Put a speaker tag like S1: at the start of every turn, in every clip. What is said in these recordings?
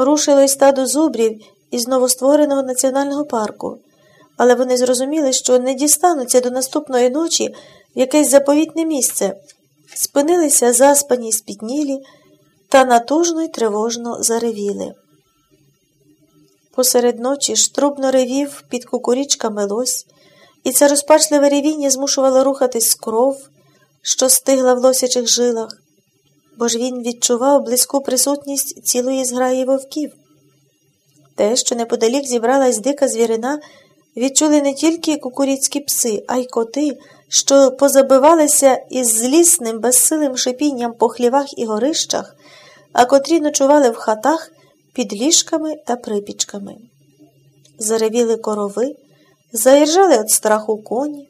S1: Рушило й стадо зубрів із новоствореного національного парку, але вони зрозуміли, що не дістануться до наступної ночі в якесь заповітне місце, спинилися заспані й спітнілі та натужно й тривожно заревіли. Посеред ночі штрубно ревів під кукурічками лось, і це розпачливе ревіння змушувало рухатись кров, що стигла в лосячих жилах, бо ж він відчував близьку присутність цілої зграї вовків. Те, що неподалік зібралась дика звірина, відчули не тільки кукуріцькі пси, а й коти, що позабивалися із злісним, безсилим шипінням по хлівах і горищах, а котрі ночували в хатах під ліжками та припічками. Заревіли корови, заіржали від страху коні.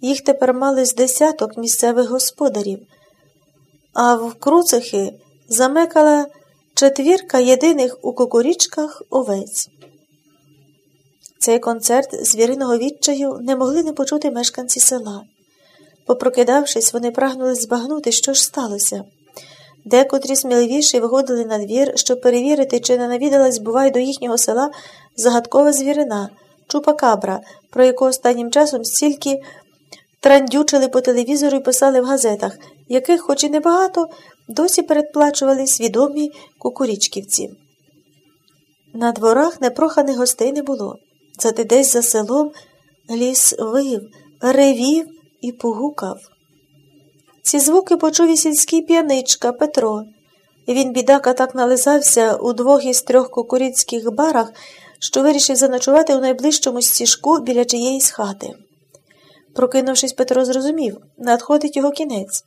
S1: Їх тепер мали з десяток місцевих господарів, а в круцихи замекала четвірка єдиних у кукурічках овець. Цей концерт звіриного відчаю не могли не почути мешканці села. Попрокидавшись, вони прагнули збагнути, що ж сталося. Декотрі сміливіші виходили на двір, щоб перевірити, чи не навідалась, бувай, до їхнього села загадкова звірина, чупакабра, про яку останнім часом стільки трандючили по телевізору і писали в газетах, яких, хоч і небагато, досі передплачували свідомі кукурічківці. На дворах непроханих гостей не було. Зате десь за селом ліс вив, ревів і погукав. Ці звуки почув і сільський п'яничка Петро. Він, бідака, так нализався у двох із трьох кукуріцьких барах, що вирішив заночувати у найближчому стіжку біля чиєїсь хати. Прокинувшись, Петро зрозумів надходить його кінець.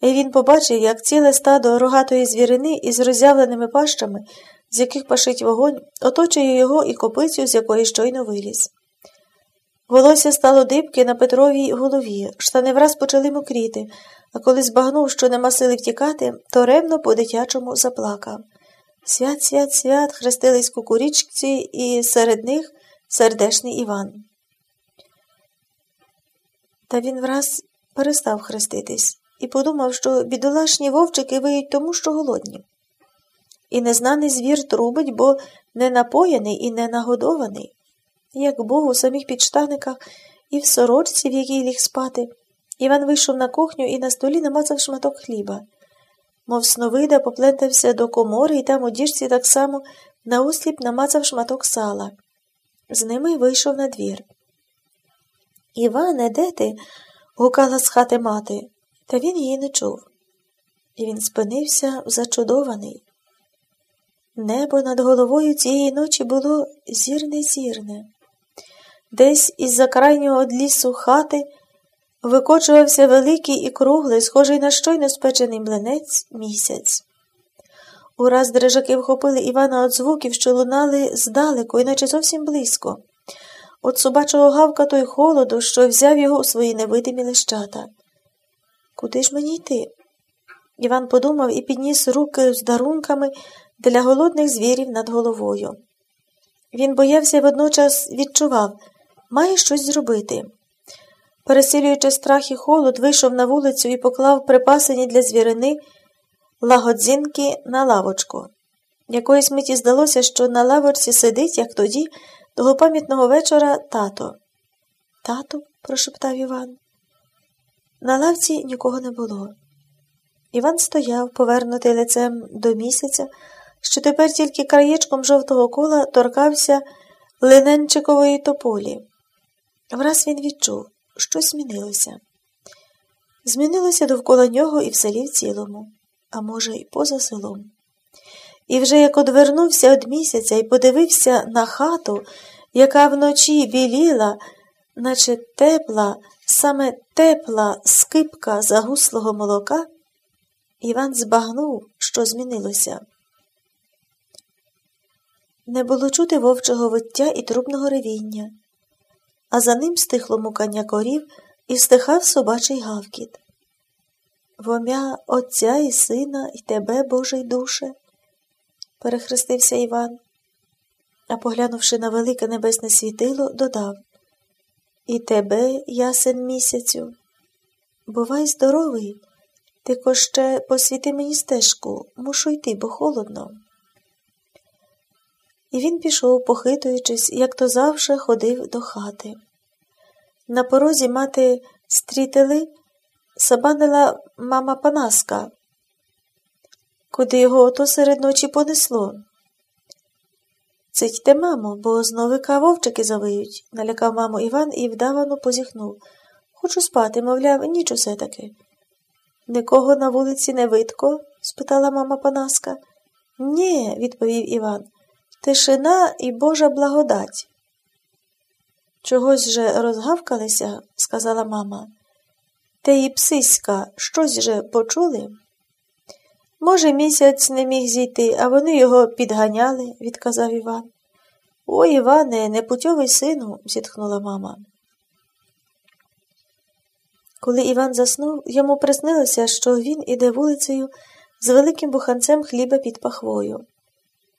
S1: І він побачив, як ціле стадо рогатої звірини із роззявленими пащами, з яких пашить вогонь, оточує його і копицю, з якої щойно виліз. Волосся стало дибки на Петровій голові, штани враз почали мокріти, а коли збагнув, що нема сили втікати, то ревно по дитячому заплакав. Свят, свят, свят, хрестились кукурічці, і серед них сердешний Іван. Та він враз перестав хреститись і подумав, що бідолашні вовчики виють тому, що голодні. І незнаний звір трубить, бо не напоєний і не нагодований, як Бог у самих підштаниках і в сорочці, в якій ліг спати. Іван вийшов на кухню і на столі намацав шматок хліба. Мов сновида поплентався до комори і там у діжці так само наосліп намацав шматок сала. З ними вийшов на двір. Іване, де ти? гукала з хати мати, та він її не чув. І він спинився зачудований. Небо над головою цієї ночі було зірне зірне. Десь із за крайнього лісу хати викочувався великий і круглий, схожий на щойно спечений млинець місяць. Ураз дрижаки вхопили Івана від звуків, що лунали здалеку, іначе зовсім близько. От собачого гавкату й холоду, що взяв його у свої невидимі лищата. Куди ж мені йти? Іван подумав і підніс руки з дарунками для голодних звірів над головою. Він боявся і водночас відчував, має щось зробити. Пересилюючи страх і холод, вийшов на вулицю і поклав припасені для звірини лагодзинки на лавочку. Якоїсь миті здалося, що на лавочці сидить, як тоді, того пам'ятного вечора, тато. Тату? прошептав Іван. На лавці нікого не було. Іван стояв, повернутий лицем до місяця, що тепер тільки краєчком жовтого кола торкався линенчикової тополі. Враз він відчув, щось змінилося. Змінилося довкола нього і в селі в цілому, а може, й поза селом. І вже як одвернувся від місяця і подивився на хату, яка вночі біліла, наче тепла, саме тепла скипка загуслого молока, Іван збагнув, що змінилося. Не було чути вовчого виття і трубного ревіння, а за ним стихло мукання корів і стихав собачий гавкіт. Вом'я Отця і Сина, і тебе, Божий душе, перехрестився Іван, а поглянувши на велике небесне світило, додав І тебе, ясен місяцю, бувай здоровий, ти ще посвіти мені стежку, мушу йти, бо холодно. І він пішов, похитуючись, як то завше ходив до хати. На порозі мати стрітили, сабанила мама Панаска, куди його ото серед ночі понесло. Цитьте, мамо, бо з вовчики завиють, налякав маму Іван і вдавано позіхнув. Хочу спати, мовляв, ніч усе таки. Нікого на вулиці не видко? спитала мама Панаска. Ні, відповів Іван. Тишина і Божа благодать. Чогось же розгавкалися, сказала мама. Те і псиська, щось же почули? Може, місяць не міг зійти, а вони його підганяли, відказав Іван. Ой, Іване, непутьовий сину, зітхнула мама. Коли Іван заснув, йому приснилося, що він іде вулицею з великим буханцем хліба під пахвою.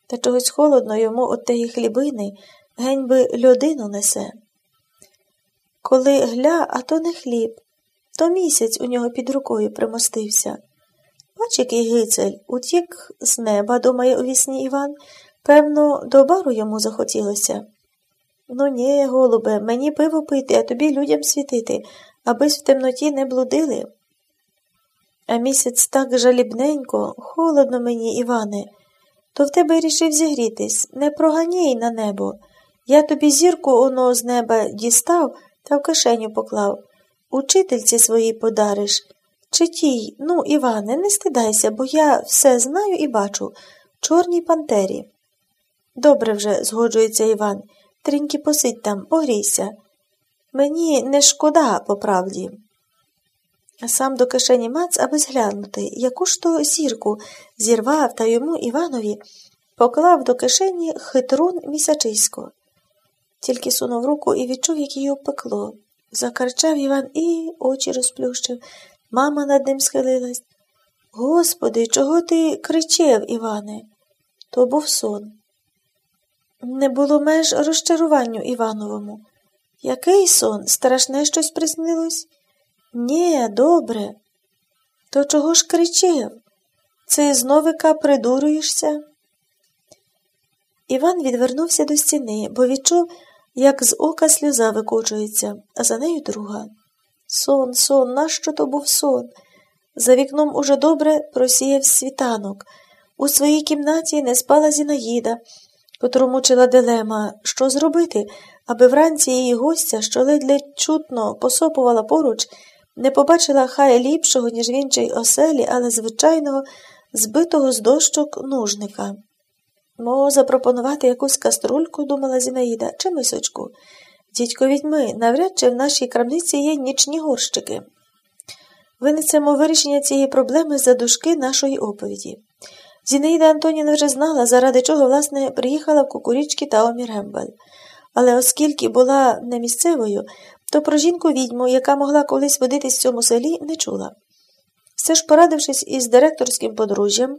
S1: Та чогось холодно йому от теї хлібини гень би людину несе. Коли гля, а то не хліб, то місяць у нього під рукою примостився. Бач, який гицель, утік з неба, думає у вісні Іван, певно, до бару йому захотілося. Ну, ні, голубе, мені пиво пити, а тобі людям світити, абись в темноті не блудили. А місяць так жалібненько, холодно мені, Іване, то в тебе рішив зігрітись, не проганяй на небо. Я тобі зірку оно з неба дістав та в кишеню поклав. Учительці своїй подариш. Чи тій, ну, Іване, не стидайся, бо я все знаю і бачу. Чорній пантері. Добре вже, згоджується Іван. Тріньки посидь там, погрійся. Мені не шкода, по правді. Сам до кишені мац, аби зглянути, яку ж то зірку зірвав та йому Іванові поклав до кишені хитрун місячисько. Тільки сунув руку і відчув, як її опекло. Закарчав Іван і очі розплющив. Мама над ним схилилась. Господи, чого ти кричав, Іване? То був сон. Не було меж розчаруванню Івановому. Який сон? Страшне щось приснилось? Нє, добре. То чого ж кричав? Це зновика придурюєшся? Іван відвернувся до стіни, бо відчув, як з ока сльоза викочується, а за нею друга. Сон, сон, нащо то був сон? За вікном уже добре просіяв світанок. У своїй кімнаті не спала Зінаїда, котру мучила дилема, що зробити, аби вранці її гостя, що ледь чутно посопувала поруч, не побачила хай ліпшого, ніж в іншій оселі, але звичайного, збитого з дощок нужника. Мо запропонувати якусь каструльку, думала Зінаїда, чи мисочку. Дідько відьми, навряд чи в нашій крамниці є нічні горщики. Винесемо вирішення цієї проблеми за дужки нашої оповіді. Зінаїда Антоніна вже знала, заради чого, власне, приїхала в кукурічки та Омір Гембель. Але оскільки була не місцевою, то про жінку відьму, яка могла колись водитись в цьому селі, не чула. Все ж, порадившись із директорським подружжям,